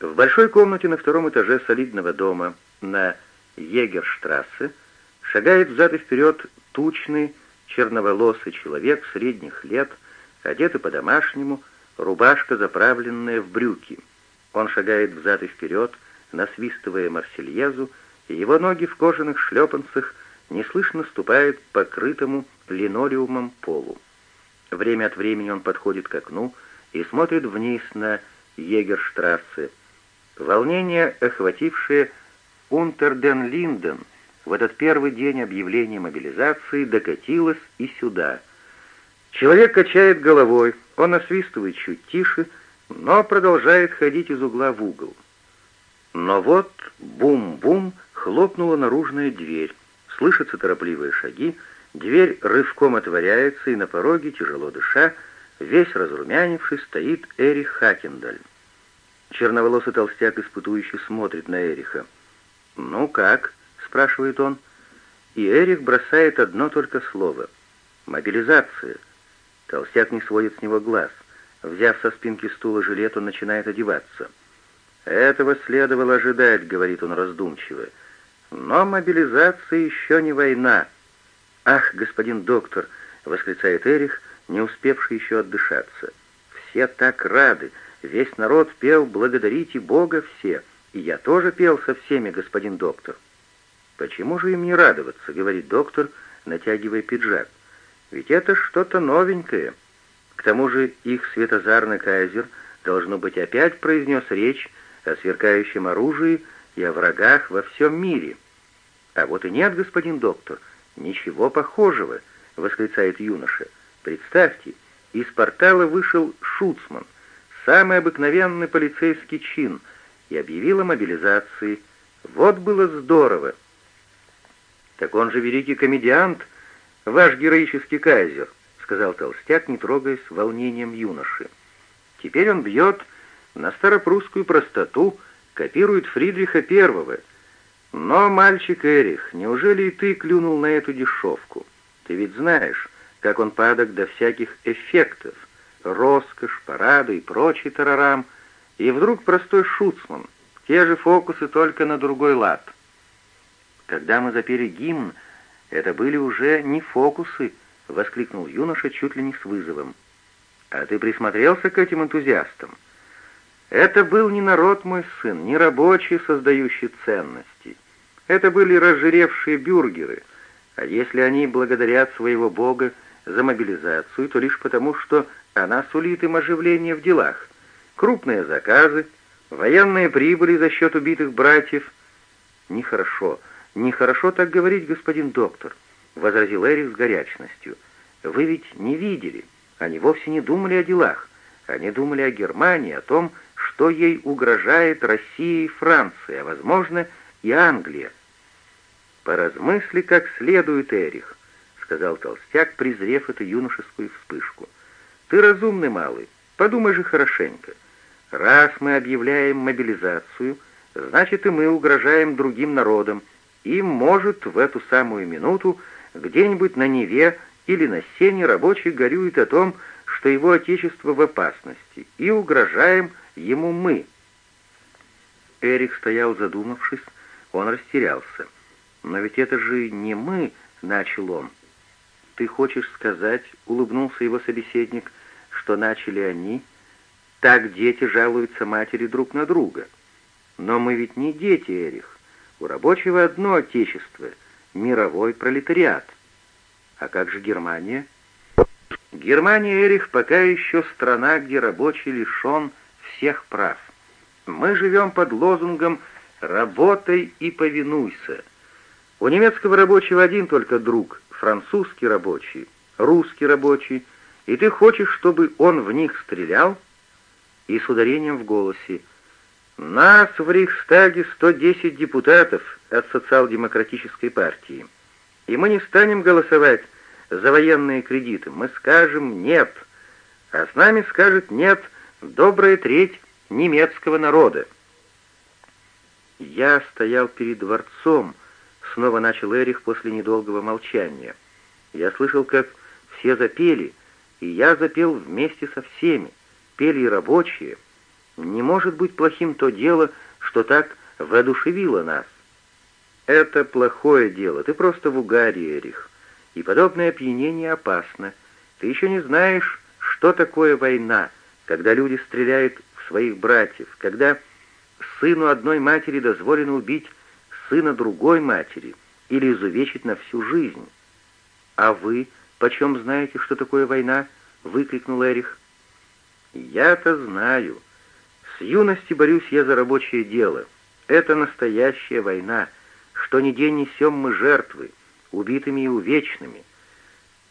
В большой комнате на втором этаже солидного дома на Егерштрассе шагает взад и вперед тучный, черноволосый человек средних лет, одетый по-домашнему, рубашка заправленная в брюки. Он шагает взад и вперед, насвистывая Марсельезу, и его ноги в кожаных шлепанцах неслышно ступают по крытому линолеумом полу. Время от времени он подходит к окну и смотрит вниз на Егерштрассе. Волнение, охватившее Унтерден-Линден в этот первый день объявления мобилизации, докатилось и сюда. Человек качает головой, он насвистывает чуть тише, но продолжает ходить из угла в угол. Но вот бум-бум хлопнула наружная дверь, слышатся торопливые шаги, дверь рывком отворяется, и на пороге, тяжело дыша, весь разрумянивший, стоит Эрих Хакендаль. Черноволосый толстяк испытующий смотрит на Эриха. «Ну как?» — спрашивает он. И Эрих бросает одно только слово. «Мобилизация». Толстяк не сводит с него глаз. Взяв со спинки стула жилет, он начинает одеваться. «Этого следовало ожидать», — говорит он раздумчиво. «Но мобилизация еще не война». «Ах, господин доктор!» — восклицает Эрих, не успевший еще отдышаться. «Все так рады! Весь народ пел «Благодарите Бога все!» И я тоже пел со всеми, господин доктор». «Почему же им не радоваться?» — говорит доктор, натягивая пиджак. «Ведь это что-то новенькое». К тому же их светозарный кайзер, должно быть, опять произнес речь о сверкающем оружии и о врагах во всем мире. «А вот и нет, господин доктор, ничего похожего», — восклицает юноша. «Представьте, из портала вышел Шуцман, самый обыкновенный полицейский чин, и объявил о мобилизации. Вот было здорово!» «Так он же великий комедиант, ваш героический кайзер», сказал толстяк, не трогаясь волнением юноши. «Теперь он бьет на старопрусскую простоту, копирует Фридриха Первого. Но, мальчик Эрих, неужели и ты клюнул на эту дешевку? Ты ведь знаешь, как он падок до всяких эффектов, роскошь, парады и прочий тарарам, и вдруг простой шуцман, те же фокусы, только на другой лад. Когда мы запели гимн, это были уже не фокусы, — воскликнул юноша чуть ли не с вызовом. «А ты присмотрелся к этим энтузиастам? Это был не народ, мой сын, не рабочий, создающий ценности. Это были разжиревшие бюргеры, а если они благодарят своего бога за мобилизацию, то лишь потому, что она сулит им оживление в делах, крупные заказы, военные прибыли за счет убитых братьев. Нехорошо, нехорошо так говорить, господин доктор». — возразил Эрик с горячностью. «Вы ведь не видели. Они вовсе не думали о делах. Они думали о Германии, о том, что ей угрожает Россия и Франция, а, возможно, и Англия». «Поразмысли как следует, Эрих», — сказал толстяк, презрев эту юношескую вспышку. «Ты разумный малый, подумай же хорошенько. Раз мы объявляем мобилизацию, значит и мы угрожаем другим народам, и, может, в эту самую минуту где-нибудь на Неве или на сене рабочий горюет о том, что его отечество в опасности, и угрожаем ему мы. Эрик стоял задумавшись, он растерялся. «Но ведь это же не мы», — начал он. «Ты хочешь сказать», — улыбнулся его собеседник, — «что начали они? Так дети жалуются матери друг на друга. Но мы ведь не дети, Эрих. У рабочего одно отечество — мировой пролетариат. А как же Германия? Германия, Эрих, пока еще страна, где рабочий лишен всех прав. Мы живем под лозунгом «работай и повинуйся». У немецкого рабочего один только друг — французский рабочий, русский рабочий, и ты хочешь, чтобы он в них стрелял? И с ударением в голосе — нас в Рейхстаге 110 депутатов от социал-демократической партии. И мы не станем голосовать за военные кредиты. Мы скажем «нет». А с нами скажет «нет» добрая треть немецкого народа. «Я стоял перед дворцом», — снова начал Эрих после недолгого молчания. «Я слышал, как все запели, и я запел вместе со всеми. Пели рабочие, Не может быть плохим то дело, что так воодушевило нас. Это плохое дело, ты просто в угаре, Эрих. И подобное опьянение опасно. Ты еще не знаешь, что такое война, когда люди стреляют в своих братьев, когда сыну одной матери дозволено убить сына другой матери или изувечить на всю жизнь. «А вы почем знаете, что такое война?» — выкрикнул Эрих. «Я-то знаю. С юности борюсь я за рабочее дело. Это настоящая война. Что ни день несем мы жертвы, убитыми и увечными.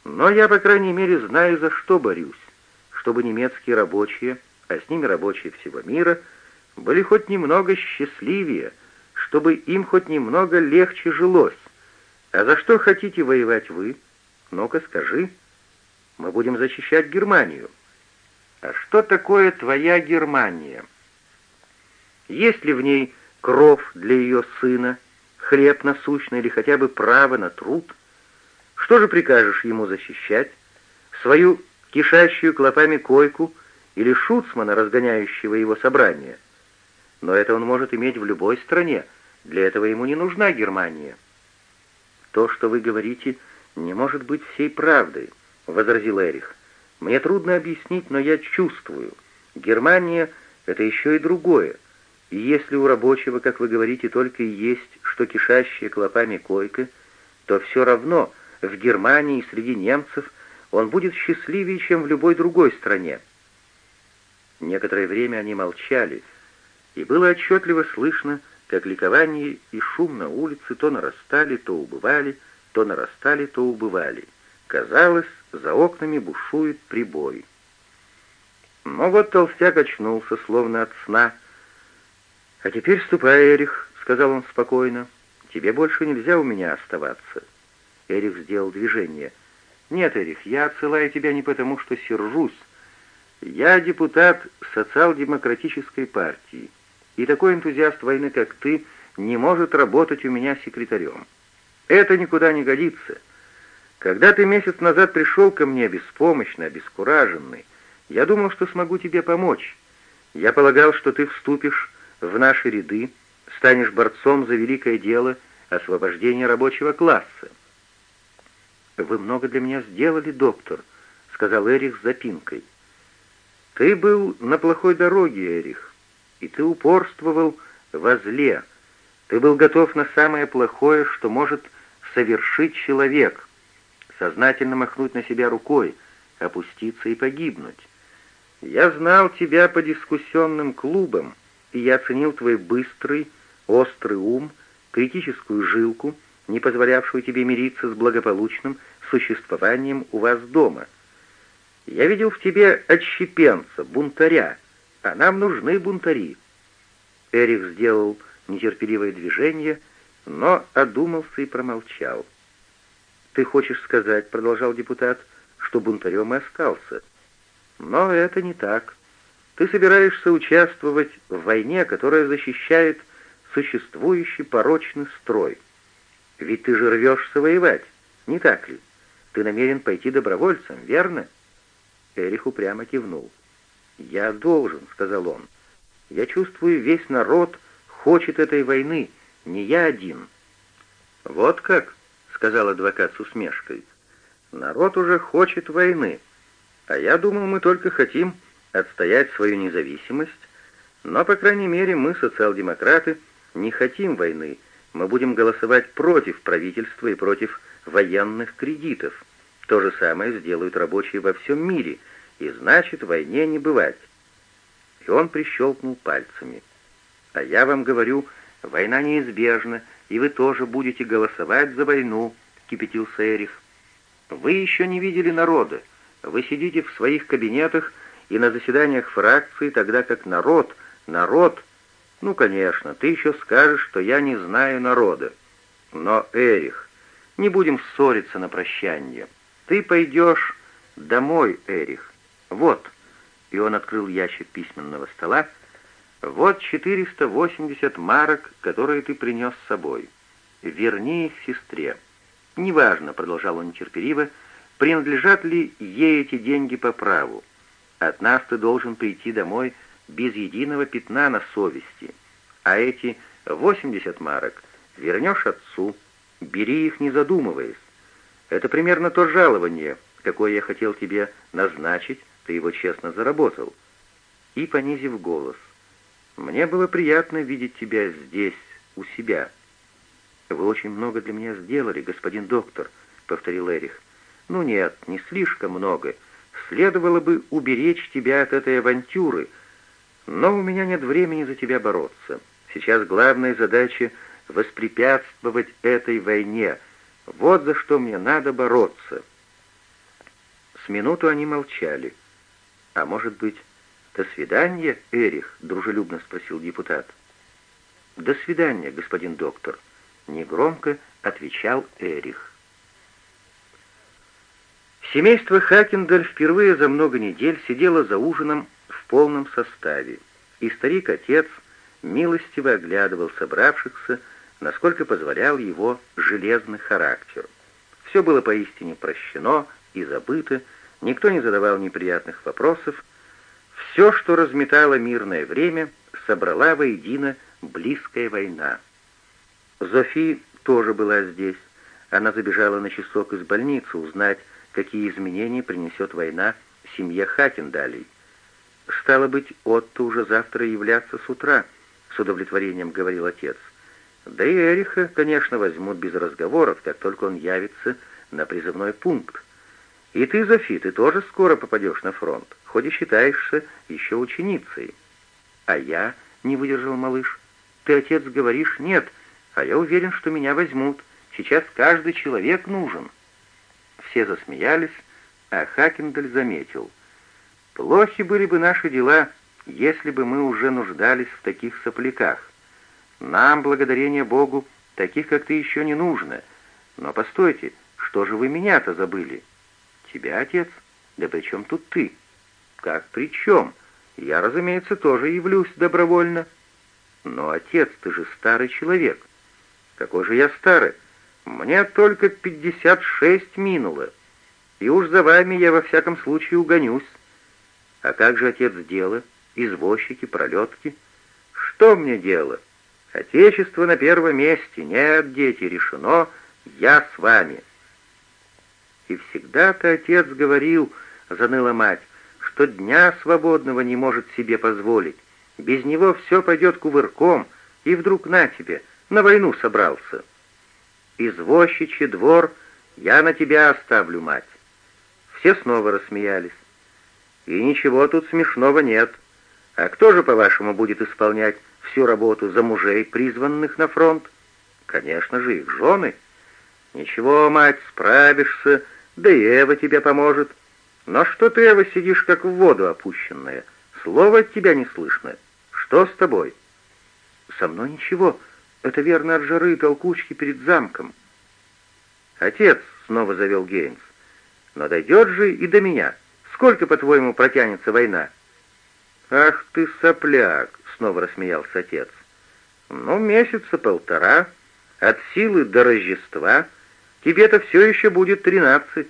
Но я, по крайней мере, знаю, за что борюсь. Чтобы немецкие рабочие, а с ними рабочие всего мира, были хоть немного счастливее, чтобы им хоть немного легче жилось. А за что хотите воевать вы?» Ну-ка, скажи. Мы будем защищать Германию. А что такое твоя Германия? Есть ли в ней кров для ее сына, хлеб насущный или хотя бы право на труд? Что же прикажешь ему защищать? Свою кишащую клопами койку или шуцмана, разгоняющего его собрание? Но это он может иметь в любой стране, для этого ему не нужна Германия. То, что вы говорите, — «Не может быть всей правдой», — возразил Эрих. «Мне трудно объяснить, но я чувствую. Германия — это еще и другое. И если у рабочего, как вы говорите, только и есть, что кишащая клопами койка, то все равно в Германии среди немцев он будет счастливее, чем в любой другой стране». Некоторое время они молчали, и было отчетливо слышно, как ликование и шум на улице то нарастали, то убывали, то нарастали, то убывали. Казалось, за окнами бушует прибой. Но вот толстяк очнулся, словно от сна. «А теперь ступай, Эрих», — сказал он спокойно. «Тебе больше нельзя у меня оставаться». Эрих сделал движение. «Нет, Эрих, я отсылаю тебя не потому, что сержусь. Я депутат социал-демократической партии, и такой энтузиаст войны, как ты, не может работать у меня секретарем. Это никуда не годится. Когда ты месяц назад пришел ко мне беспомощный, обескураженный, я думал, что смогу тебе помочь. Я полагал, что ты вступишь в наши ряды, станешь борцом за великое дело освобождения рабочего класса. «Вы много для меня сделали, доктор», — сказал Эрих с запинкой. «Ты был на плохой дороге, Эрих, и ты упорствовал во зле. Ты был готов на самое плохое, что может совершить человек, сознательно махнуть на себя рукой, опуститься и погибнуть. Я знал тебя по дискуссионным клубам, и я ценил твой быстрый, острый ум, критическую жилку, не позволявшую тебе мириться с благополучным существованием у вас дома. Я видел в тебе отщепенца, бунтаря, а нам нужны бунтари. Эрих сделал нетерпеливое движение — но одумался и промолчал. «Ты хочешь сказать, — продолжал депутат, — что бунтарем и остался. Но это не так. Ты собираешься участвовать в войне, которая защищает существующий порочный строй. Ведь ты же рвешься воевать, не так ли? Ты намерен пойти добровольцем, верно?» Эрих упрямо кивнул. «Я должен», — сказал он. «Я чувствую, весь народ хочет этой войны, — не я один». «Вот как?» — сказал адвокат с усмешкой. «Народ уже хочет войны, а я думал, мы только хотим отстоять свою независимость, но, по крайней мере, мы, социал-демократы, не хотим войны, мы будем голосовать против правительства и против военных кредитов. То же самое сделают рабочие во всем мире, и значит, войне не бывать». И он прищелкнул пальцами. «А я вам говорю, Война неизбежна, и вы тоже будете голосовать за войну», — кипятился Эрих. «Вы еще не видели народа. Вы сидите в своих кабинетах и на заседаниях фракции, тогда как народ, народ... Ну, конечно, ты еще скажешь, что я не знаю народа. Но, Эрих, не будем ссориться на прощание. Ты пойдешь домой, Эрих. Вот». И он открыл ящик письменного стола, — «Вот 480 марок, которые ты принес с собой. Верни их сестре. Неважно, — продолжал он терпеливо, — принадлежат ли ей эти деньги по праву. От нас ты должен прийти домой без единого пятна на совести. А эти 80 марок вернешь отцу, бери их не задумываясь. Это примерно то жалование, какое я хотел тебе назначить, ты его честно заработал. И, понизив голос, мне было приятно видеть тебя здесь, у себя. Вы очень много для меня сделали, господин доктор, — повторил Эрих. «Ну нет, не слишком много. Следовало бы уберечь тебя от этой авантюры, но у меня нет времени за тебя бороться. Сейчас главная задача — воспрепятствовать этой войне. Вот за что мне надо бороться». С минуту они молчали. «А может быть, до свидания, Эрих?» — дружелюбно спросил депутат. «До свидания, господин доктор», — негромко отвечал Эрих. Семейство Хакендаль впервые за много недель сидело за ужином в полном составе, и старик-отец милостиво оглядывал собравшихся, насколько позволял его железный характер. Все было поистине прощено и забыто, никто не задавал неприятных вопросов, все, что разметало мирное время, собрала воедино близкая война. Зофи тоже была здесь. Она забежала на часок из больницы узнать, какие изменения принесет война семье Хакендалей. «Стало быть, Отто уже завтра являться с утра», — с удовлетворением говорил отец. «Да и Эриха, конечно, возьмут без разговоров, как только он явится на призывной пункт. И ты, Зофи, ты тоже скоро попадешь на фронт, хоть и считаешься еще ученицей». «А я?» — не выдержал малыш. «Ты, отец, говоришь нет, а я уверен, что меня возьмут. Сейчас каждый человек нужен». Все засмеялись, а Хакендаль заметил. «Плохи были бы наши дела, если бы мы уже нуждались в таких сопляках. Нам, благодарение Богу, таких, как ты, еще не нужно. Но постойте, что же вы меня-то забыли?» «Тебя, отец? Да при чем тут ты?» «Как при чем? Я, разумеется, тоже явлюсь добровольно». «Но, отец, ты же старый человек». «Какой же я старый? Мне только пятьдесят шесть минуло, и уж за вами я во всяком случае угонюсь. А как же отец дела? Извозчики, пролетки? Что мне дело? Отечество на первом месте. Нет, дети, решено, я с вами. И всегда-то отец говорил, заныла мать, что дня свободного не может себе позволить. Без него все пойдет кувырком, и вдруг на тебе, на войну собрался» извозчичий двор, я на тебя оставлю, мать». Все снова рассмеялись. «И ничего тут смешного нет. А кто же, по-вашему, будет исполнять всю работу за мужей, призванных на фронт? Конечно же, их жены. Ничего, мать, справишься, да и Эва тебе поможет. Но что ты, Эва, сидишь как в воду опущенная? Слова от тебя не слышно. Что с тобой?» «Со мной ничего», это верно от жары и толкучки перед замком. Отец, — снова завел Гейнс, — но дойдет же и до меня. Сколько, по-твоему, протянется война? Ах ты, сопляк, — снова рассмеялся отец. Ну, месяца полтора, от силы до Рождества. Тебе-то все еще будет тринадцать.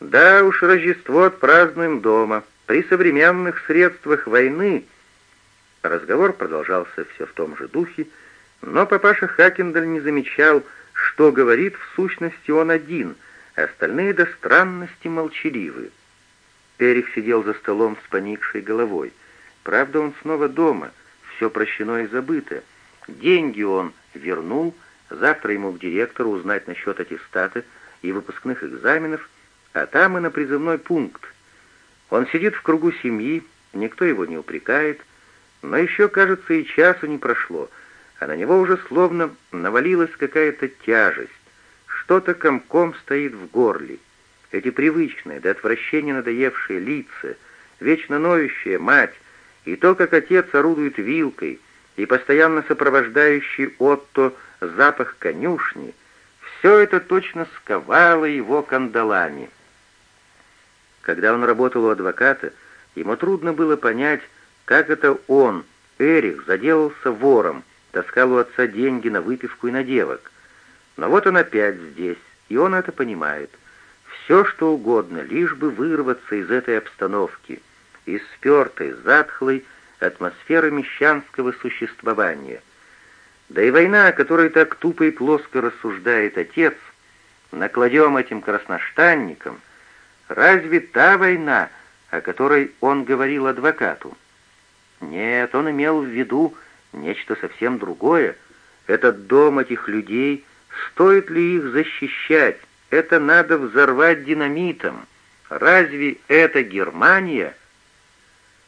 Да уж, Рождество отпразднуем дома. При современных средствах войны... Разговор продолжался все в том же духе, — но папаша Хакендаль не замечал, что говорит в сущности он один, а остальные до странности молчаливы. Эрих сидел за столом с поникшей головой. Правда, он снова дома, все прощено и забыто. Деньги он вернул, завтра ему в директора узнать насчет аттестата и выпускных экзаменов, а там и на призывной пункт. Он сидит в кругу семьи, никто его не упрекает, но еще, кажется, и часу не прошло — а на него уже словно навалилась какая-то тяжесть. Что-то комком стоит в горле. Эти привычные, до отвращения надоевшие лица, вечно ноющая мать, и то, как отец орудует вилкой, и постоянно сопровождающий Отто запах конюшни, все это точно сковало его кандалами. Когда он работал у адвоката, ему трудно было понять, как это он, Эрих, заделался вором, таскал у отца деньги на выпивку и на девок. Но вот он опять здесь, и он это понимает. Все, что угодно, лишь бы вырваться из этой обстановки, из спертой, затхлой, атмосферы мещанского существования. Да и война, о которой так тупо и плоско рассуждает отец, накладем этим красноштанникам, разве та война, о которой он говорил адвокату? Нет, он имел в виду нечто совсем другое. Этот дом этих людей, стоит ли их защищать? Это надо взорвать динамитом. Разве это Германия —